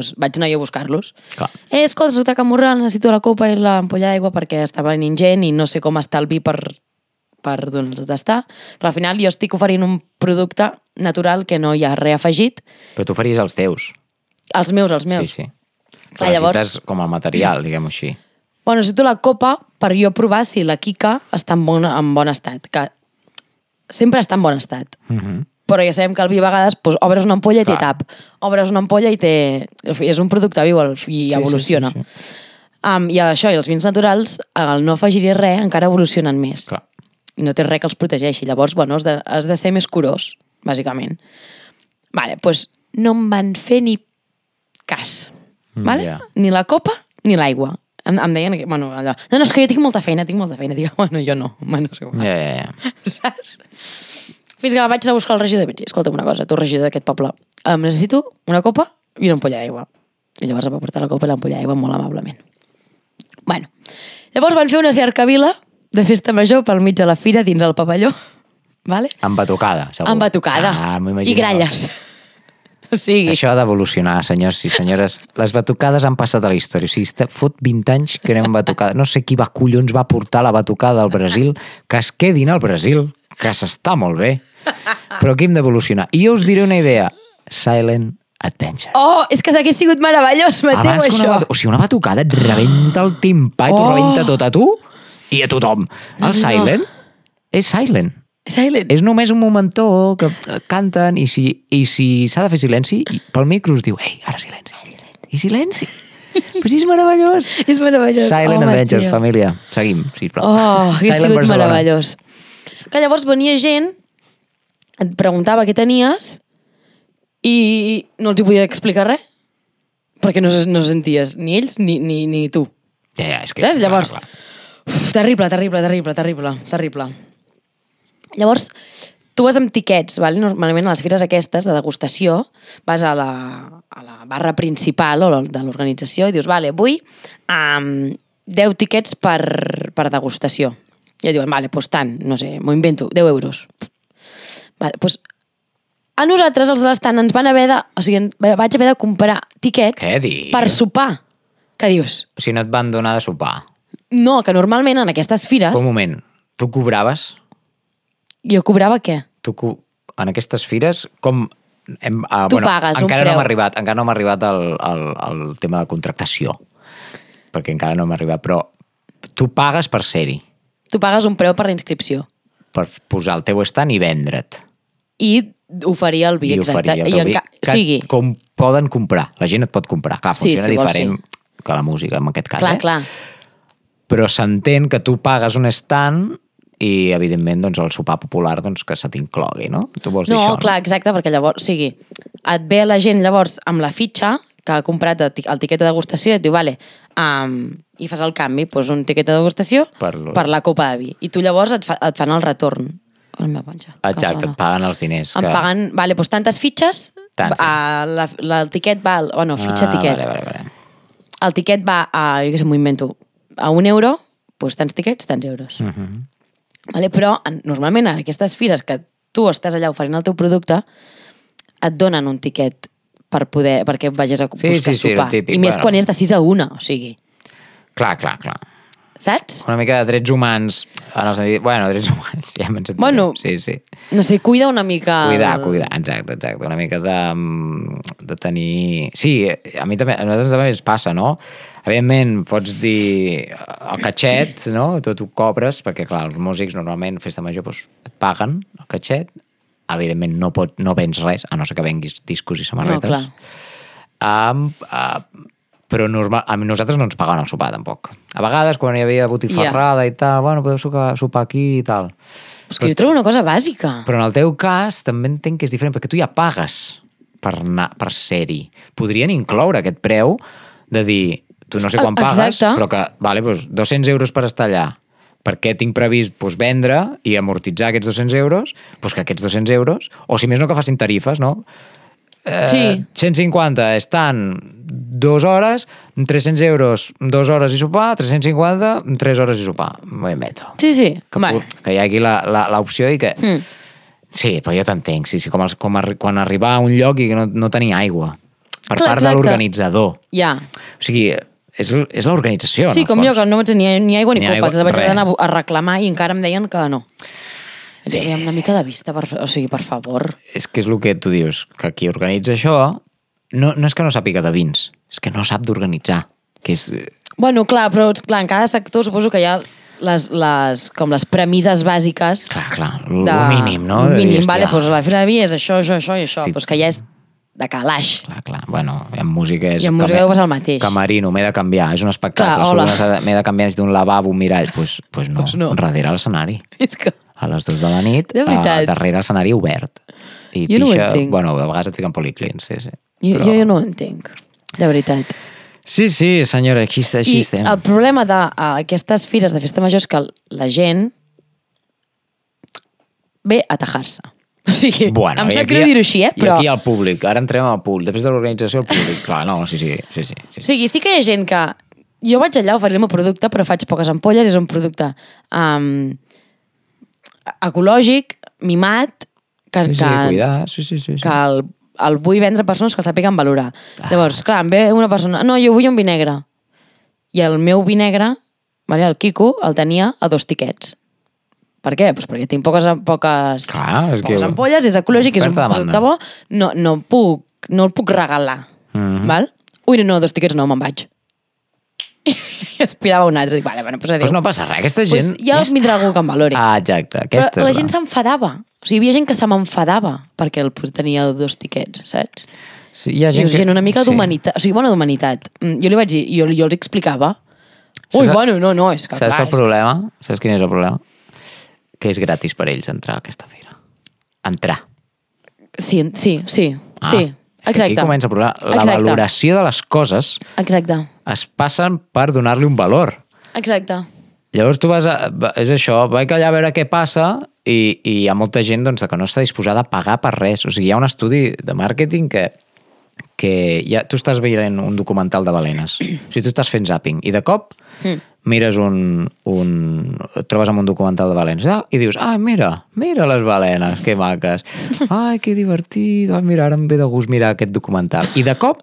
Doncs vaig anar jo a buscar-los. Clar. Eh, escolta, soc de Can Morral, necessito la copa i l'ampolla d'aigua perquè està venint gent i no sé com està el vi per, per donar-los tastar. Però al final jo estic oferint un producte natural que no hi ha res afegit. Però tu faries els teus. Els meus, els meus. Sí, sí. Clar, llavors- Necessites com el material, diguem-ho així. Bueno, necessito la copa per jo provar si la Kika està en bon, en bon estat. Que sempre està en bon estat. Uh -huh. Però ja sabem que el vi a vegades doncs, obres una ampolla i té tap. Obres una ampolla i té... És un producte viu el- i evoluciona. sí, Um, I això, i els vins naturals, al no afegir res, encara evolucionen més. Clar. I no té res que els protegeixi. Llavors, bueno, has de, has de ser més curós, bàsicament. Vale, doncs no em van fer ni cas. Mm, Vale? ja. Ni la copa ni l'aigua. Em, em deien, que, bueno, allò, no, no, és que jo tinc molta feina, tinc molta feina. Dic, bueno, jo no, bueno, és igual. Ja, ja, ja. [LAUGHS] Saps? Fins que vaig a buscar el regidor i vaig dir, escolta'm una cosa, tu regidor d'aquest poble, em necessito una copa i una ampolla d'aigua. I llavors em va portar la copa i l'ampolla d'aigua molt amablement. Bueno, llavors van fer una cercavila de festa major pel mig de la fira dins el pavelló, vale? Amb batucada, segur. amb batucada Ah, i gralles. [LAUGHS] O sigui, Això ha d'evolucionar, senyors i senyores. Les batucades han passat a la història. O sigui, fot 20 anys que anem batucada. No sé qui va collons va portar la batucada al Brasil, que es quedin al Brasil, que s'està molt bé. Però aquí hem d'evolucionar. I jo us diré una idea. Silent Adventure. oh, és que s'hagués sigut meravellós, Mateu, Abans que això. una, o sigui, una batucada et rebenta el timpà i t'ho Oh! rebenta tot a tu i a tothom. El Silent és Silent. Silent. És només un momentó que canten i si, i si s'ha de fer silenci, pel micro us diu, ei, ara silenci. I silenci. Però si és meravellós. És meravellós. Silent oh, Adventures, família. Seguim, sisplau. Oh, hauria Silent sigut Barcelona. meravellós. Que llavors venia gent, et preguntava què tenies i no els hi podia explicar res perquè no, no senties ni ells ni, ni, ni tu. Ja, ja, és que... Saps? Llavors, clar, clar. uf, terrible, terrible, terrible, terrible, terrible. Llavors, tu vas amb tiquets, val? normalment a les fires aquestes de degustació vas a la, a la barra principal o de l'organització i dius, vale, vull um, 10 tiquets per, per degustació. I et diuen, vale, doncs tant, no sé, m'ho invento, 10 euros. Vale, doncs a nosaltres, els de l'estant, ens van haver de... O sigui, vaig haver de comprar tiquets Què dius? per sopar. Què dius? O sigui, no et van donar de sopar. No, que normalment en aquestes fires Un moment, tu cobraves? jo cobrava què? Tu co... En aquestes fires, com... Hem, uh, Tu pagues un encara no preu. m'ha arribat, encara no m'ha arribat el, el, el tema de contractació. Perquè encara no m'ha arribat, però tu pagues per ser-hi, Tu pagues un preu per la inscripció per posar el teu estant i vendre't. i oferir el vi, I exacte. oferir el I en vi, que sigui, com poden comprar. La gent et pot comprar. Clar, Sí, funciona sí, diferent que la música, en aquest cas. clar, eh? clar. Però s'entén que tu pagues un stand i, evidentment, doncs, el sopar popular doncs, que se t'inclogui, no? Tu vols dir No, això, clar, exacte, perquè llavors, o sigui, et ve la gent llavors amb la fitxa que ha comprat el ti- el tiquet de degustació i et diu, vale, um, i fas el canvi, doncs un tiquet de degustació Per per, la copa de vi. I tu llavors et, fa, et fan el retorn. Penjar? Exacte, Que et paguen els diners. Em paguen, vale, doncs tantes fitxes, Tant, sí. a, la, la, el tiquet va, bueno, fitxa, ah, tiquet. Vale, vale, vale. El tiquet va a, jo què sé, m'ho invento, a un euro, doncs tants tiquets, tants euros. Uh -huh. Vale? Però en- normalment en aquestes fires que tu estàs allà oferint el teu producte, et donen un tiquet per poder, perquè vagis a Sí, buscar sí, sí, sopar. el típic, I més bueno. quan és de 6 a 1, o sigui. Clar, clar, clar. saps? Una mica de drets humans, en el sentit... Bueno, drets humans, [LAUGHS] ja m'en sentit. Bueno, sí, sí. No sé, cuida una mica... Cuidar, cuidar, exacte, exacte. Una mica de, de tenir... Sí, a mi també, a nosaltres també ens passa, no? Evidentment, pots dir el catxet, no? Tu t'ho cobres, perquè, clar, els músics normalment, festa major, doncs, et paguen el catxet. Evidentment, no, pot, no vens res, a no ser que venguis discos i No, samarretes. clar. Um, uh, però normal, a nosaltres no ens pagaven el sopar, tampoc. A vegades, quan hi havia botifarrada i tal, bueno, podeu sopar, sopar aquí i tal. És que jo trobo una cosa bàsica. Però en el teu cas també entenc que és diferent, perquè tu ja pagues per, anar, per ser-hi. Podrien incloure aquest preu de dir, tu no sé quan Ah, pagues, exacte. però que, vale, doncs 200 euros per estar allà, perquè tinc previst doncs, vendre i amortitzar aquests 200 euros, doncs que aquests 200 euros, o si més no que facin tarifes, no? Eh, Sí. 150 estan dues hores, 300 euros dues hores i sopar, 350 tres hores i sopar. M'ho invento Sí, sí. que, Vale. que hi hagi la- la- l'opció i que... Mm. Sí, però jo t'entenc, sí, sí, com, els, com arri quan arribar a un lloc i que no, no tenir aigua per Clar, part de exacte. l'organitzador. Ja. O sigui, és, és l'organització, Sí, el com jo, fons. que no vaig tenir ni aigua ni, Ni copes. aigua, vaig res. anar a reclamar i encara em deien que no. Sí, Sí, una sí. mica de vista, per, o sigui, per favor. És que és el que tu dius, que qui organitza això no, no és que no sàpiga de vins, és que no sap d'organitzar. Que és... Bueno, clar, però clar, en cada sector suposo que hi ha les, les, com les premisses bàsiques Clar, clar, el de... mínim, no? Dir, mínim, vale, doncs la fira de vi és això, això, això i això, Sí. doncs que ja és de calaix. Clar, clar. Bueno, en música és... I en música deu passar el mateix. Camerino, m'he de canviar, és un espectacle. M'he de canviar necessito un lavabo, un mirall. Doncs pues, pues no, Pues no. darrere l'escenari. És que... a les dues de la nit, De veritat. a, darrere l'escenari obert. I Jo no ho pixa, entenc. Bueno, a vegades et fiquen policlins, sí, sí. Jo, jo, jo no ho entenc, de veritat. Sí, sí, senyora, així, està, així I estem. el problema d'aquestes fires de festa major és que la gent ve a tajar-se. O sigui, Bueno, em sap greu dir-ho així, eh? Però... I aquí al públic, ara entrem al públic. Després de l'organització, al públic. [LAUGHS] Clar, no, sí, sí, sí, sí. sí, O sigui, sí que hi ha gent que... Jo vaig allà a oferir el meu producte, però faig poques ampolles, és un producte um, ecològic, mimat, que, sí, sí, que, cuidar, sí, sí, sí. sí. que el, el vull vendre a persones que el sàpiguen valorar. Ah. Llavors, clar, em ve una persona... No, jo vull un vi negre. I el meu vi negre, vale, el Quico, el tenia a dos tiquets. Per què? Pues perquè tinc poques, poques, Clar, és que- poques ampolles, és ecològic, és un producte bo, no, no, puc, no el puc regalar. Mhm. val? Ui, no, no, dos tiquets no, me'n vaig. [LAUGHS] I aspirava un altre. Dic, vale, bueno, pues. Pues no passa res, aquesta gent... Pues ja, està. vindrà algú que em valori. Ah, exacte, aquesta Però la és gent s'enfadava. O sigui, hi havia gent que se m'enfadava perquè el pues, tenia dos tiquets, saps? Sí, hi ha Gent, gent, gent una mica sí. d'humanitat. O sigui, bona d'humanitat. Mm, Jo li vaig dir, jo, jo els explicava. Ui, Saps- bueno, no, no, és que Saps clar, el problema? Saps quin és el problema? Que és gratis per ells entrar a aquesta fira. Entrar. Sí, sí, sí, Ah, sí. Exacte. Aquí comença el problema. La Exacte. valoració de les coses Exacte. es passen per donar-li un valor. Exacte. Llavors tu vas a... És això, vaig allà a veure què passa i, i hi ha molta gent doncs, que no està disposada a pagar per res. O sigui, hi ha un estudi de màrqueting que, que ja, tu estàs veient un documental de balenes. O sigui, tu estàs fent zapping i de cop mires un, un... et trobes amb un documental de balenes ah, i dius, ah, mira, mira les balenes, que maques. Ai, que divertit. Ah, mira, ara em ve de gust mirar aquest documental. I de cop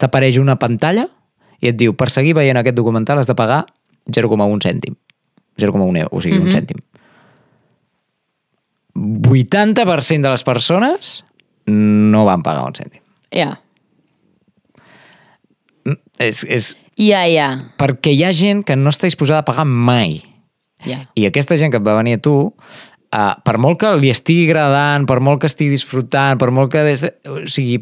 t'apareix una pantalla i et diu, per seguir veient aquest documental has de pagar 0,1 cèntim. 0,1 euro, o sigui, un cèntim. 80% de les persones no van pagar un cèntim. Ja. Mm, És, és Ja, ja. perquè hi ha gent que no està disposada a pagar mai. Ja. I aquesta gent que et va venir a tu, uh, per molt que li estigui agradant, per molt que estigui disfrutant, per molt que... Des... O sigui,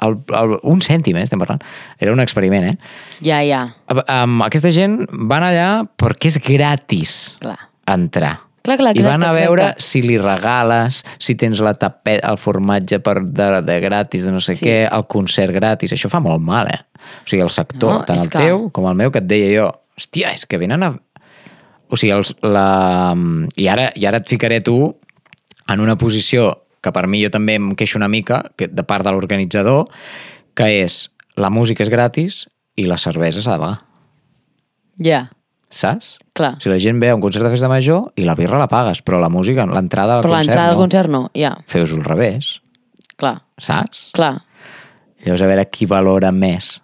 el, el, un cèntim, eh, estem parlant. Era un experiment, eh? Ja, ja. Um, aquesta gent van allà perquè és gratis Clar. entrar. Clar, clar, I van exacte, a veure exacte. si li regales, si tens la tapet, el formatge per de, de gratis, de no sé Sí. què, el concert gratis. Això fa molt mal, eh? O sigui, el sector, No, tant el que- teu com el meu, que et deia jo, hòstia, és que venen a... O sigui, els, la... I, ara, I ara et ficaré tu en una posició que per mi jo també em queixo una mica, que de part de l'organitzador, que és la música és gratis i la cervesa s'ha de pagar, Ja. Saps? Clar. Si la gent ve a un concert de festa major i la birra la pagues, però la música, l'entrada al Però concert l'entrada no. al concert no. Ja. Feus al revés, Clar. saps? Clar. Llavors a veure qui valora més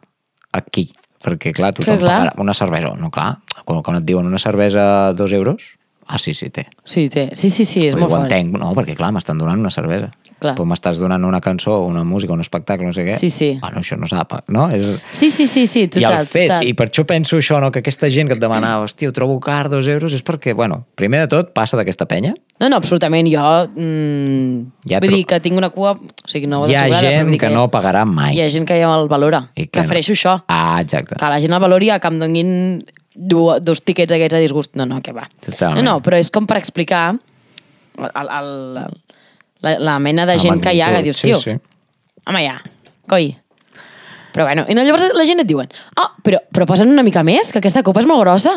aquí. perquè clar, tothom Clar, clar. pagarà una cervesa, no clar, quan, quan et diuen una cervesa dos euros, ah sí, sí, té. Sí, té. Sí, sí, sí, és dir, molt ho fort. entenc, no, perquè clar, m'estan donant una cervesa. Clar. Però m'estàs donant una cançó, una música, un espectacle, no sé què. Sí, sí. Bueno, això no s'ha de pagar, no? És... Sí, sí, sí, sí, I total, el fet, total. i per això penso això, no? que aquesta gent que et demana, hòstia, ho trobo car, dos euros, és perquè, bueno, primer de tot, passa d'aquesta penya. No, no, absolutament. Jo, mm, Ja vull tro- dir que tinc una cua... O sigui, no Hi ha però gent dir que no pagarà mai. Hi ha gent que ja el valora. I que no. Prefereixo això. Ah, exacte. Que la gent el valori a que em donin du- dos tiquets aquests a disgust. No, no, que va. Totalment. No, no, però és com per explicar el, el, el, la, la mena de La gent que hi ha que magnitud, dius, sí, tio, sí. home, ja, coi. Però bueno, i no, llavors la gent et diuen, ah, però, però posa'n una mica més, que aquesta copa és molt grossa.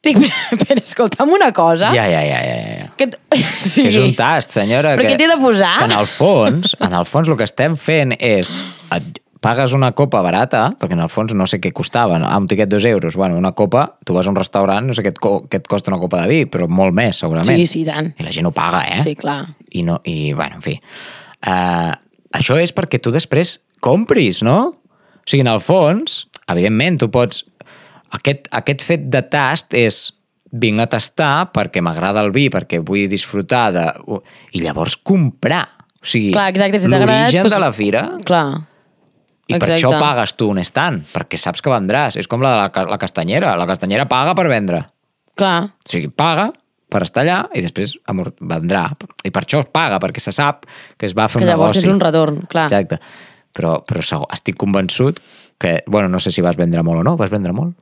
Dic, però, però escolta'm una cosa. Ja, ja, ja, ja, ja. Que, t- [LAUGHS] sí. Que és un tast, senyora. Però que, què t'he de posar? Que en el fons, en el fons el que estem fent és... Et pagues una copa barata, perquè en el fons no sé què costava, ah, un tiquet dos euros. Bueno, una copa, tu vas a un restaurant, no sé què et, co què et costa una copa de vi, però molt més, segurament. Sí, sí, tant. I la gent ho paga, eh? Sí, clar. I, no, i bueno, en fi. Uh, això és perquè tu després compris, no? O sigui, en el fons, evidentment, tu pots... Aquest, aquest fet de tast és vinc a tastar perquè m'agrada el vi, perquè vull disfrutar de... I llavors comprar. O sigui, l'origen doncs- de la fira Clar. I per Exacte. això pagues tu un stand, perquè saps que vendràs. És com la de la, la castanyera. La castanyera paga per vendre. Clar. O sigui, paga per estar allà i després amor, vendrà. I per això es paga, perquè se sap que es va fer Que un llavors negoci. tens un retorn, clar. Exacte. Però, però segur, estic convençut que... Bueno, no sé si vas vendre molt o no. Vas vendre molt?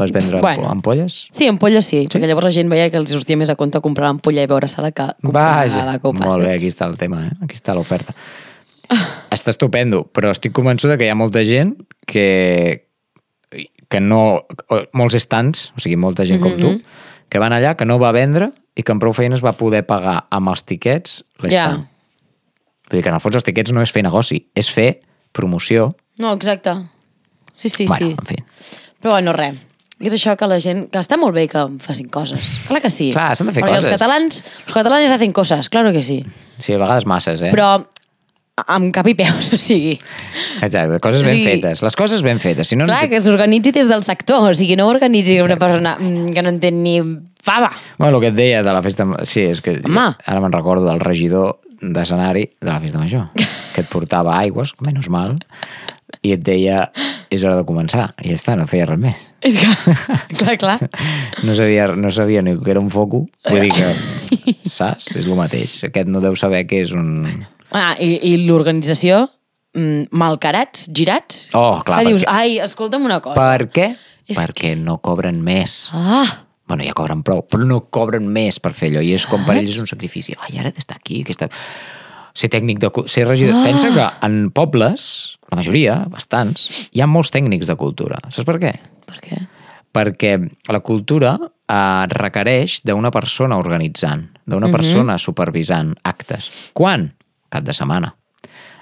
Vas vendre Bueno. ampolles? Sí, ampolla sí, sí, perquè llavors la gent veia que els sortia més a compte comprar l'ampolla i veure-se-la que comprar Vaja, la copa. molt bé, aquí està el tema, eh? aquí està l'oferta. Està estupendo, però estic convençuda que hi ha molta gent que, que no... Molts estants, o sigui, molta gent com Mhm. tu, que van allà, que no va vendre i que amb prou feines va poder pagar amb els tiquets l'estant. Ja. Vull dir que en el fons els tiquets no és fer negoci, és fer promoció. No, exacte. Sí, sí, bueno, sí. en fi. Però bueno, res. I és això que la gent... Que està molt bé que facin coses. Clar que sí. Clar, s'han de fer Perquè coses. els catalans... Els catalanes hacen coses, claro que sí. Sí, a vegades masses, eh? Però amb cap i peus, [LAUGHS] o sigui... Exacte, coses O ben sigui- fetes. Les coses ben fetes. Si no, Clar, que s'organitzi des del sector, o sigui, no organitzi una persona mm, que no entén ni fava. Bueno, el que et deia de la festa... Sí, és que Home. ara me'n recordo del regidor d'escenari de la festa major, [LAUGHS] que et portava aigües, menys mal, i et deia és hora de començar. I ja està, no feia res més. És que... [LAUGHS] clar, clar. No sabia, no sabia ni que era un foco. Vull dir que, saps? És el mateix. Aquest no deu saber què és un... Ah, i, i l'organització, mm, malcarats, girats, Oh, clar, que dius, perquè- ai, escolta'm una cosa. Per què? És Perquè no cobren més. Ah, Bueno, ja cobren prou, però no cobren més per fer allò. I és com per ells és un sacrifici. Ai, ara d'estar aquí, aquesta... Ser tècnic de... Ser regidor... Ah. Pensa que en pobles, la majoria, bastants, hi ha molts tècnics de cultura. Saps per què? per què? Perquè la cultura eh, requereix d'una persona organitzant, d'una Mhm. persona supervisant actes. Quan? Cap de setmana.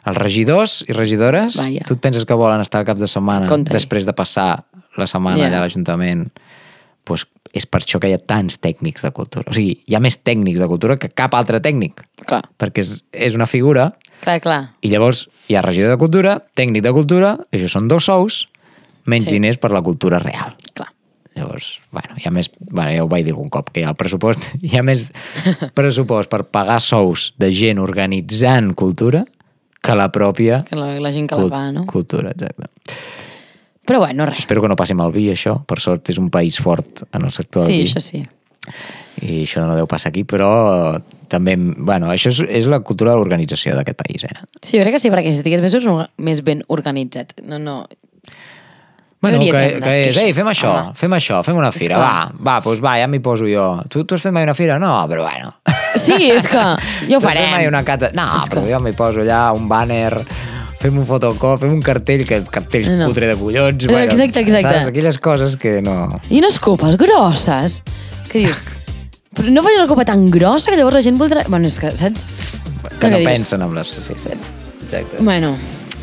Els regidors i regidores, Vaja. tu et penses que volen estar al cap de setmana Compte. després de passar la setmana Ja. allà a l'Ajuntament? Pues és per això que hi ha tants tècnics de cultura. O sigui, hi ha més tècnics de cultura que cap altre tècnic. Clar, Perquè és, és una figura clar, clar. i llavors hi ha regidor de cultura, tècnic de cultura, això són dos sous, menys sí. diners per la cultura real. Llavors, bueno, hi ha més... Bueno, ja ho vaig dir algun cop, que hi ha el pressupost... [LAUGHS] Hi ha més pressupost per pagar sous de gent organitzant cultura que la pròpia Que la, la gent que la fa, no? cultura, exacte. Però bueno, res. Espero que no passi amb el vi, això. Per sort és un país fort en el sector Sí, del vi. això sí. I això no deu passar aquí, però també... Bueno, això és, és la cultura de l'organització d'aquest país, eh? Sí, jo crec que sí, perquè si estigués més, més ben organitzat. No, no... Bueno, que, tantes que és, ei, fem això, home. fem això, fem una fira, va, va, doncs va, ja m'hi poso jo. Tu, tu has fet mai una fira? No, però bueno. Sí, és que [LAUGHS] ja ho Tu has fet mai farem. una cata... No, És però que- jo m'hi poso allà un banner, fem un fotocop, fem un cartell, que cartells No. putre de collons. Eh, exacte, exacte. Saps? Aquelles coses que no... I unes copes grosses. Que dius... Però no facis una copa tan grossa que llavors la gent voldrà... Bueno, és que, saps? Que no dius? pensen en les... Sí, sí. Exacte. Bueno,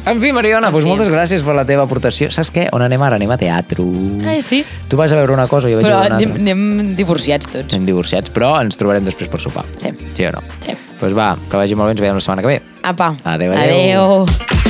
En fi, Mariona, doncs fi. moltes gràcies per la teva aportació. Saps què? On anem ara? Anem a teatre. Ai, sí. Tu vas a veure una cosa, jo vaig però a veure una anem, altra. anem divorciats tots. Estem divorciats, però ens trobarem després per sopar. Sí. Sí o no? Sí. Doncs pues va, que vagi molt bé, ens veiem la setmana que ve. Apa. Adéu, adéu. adéu.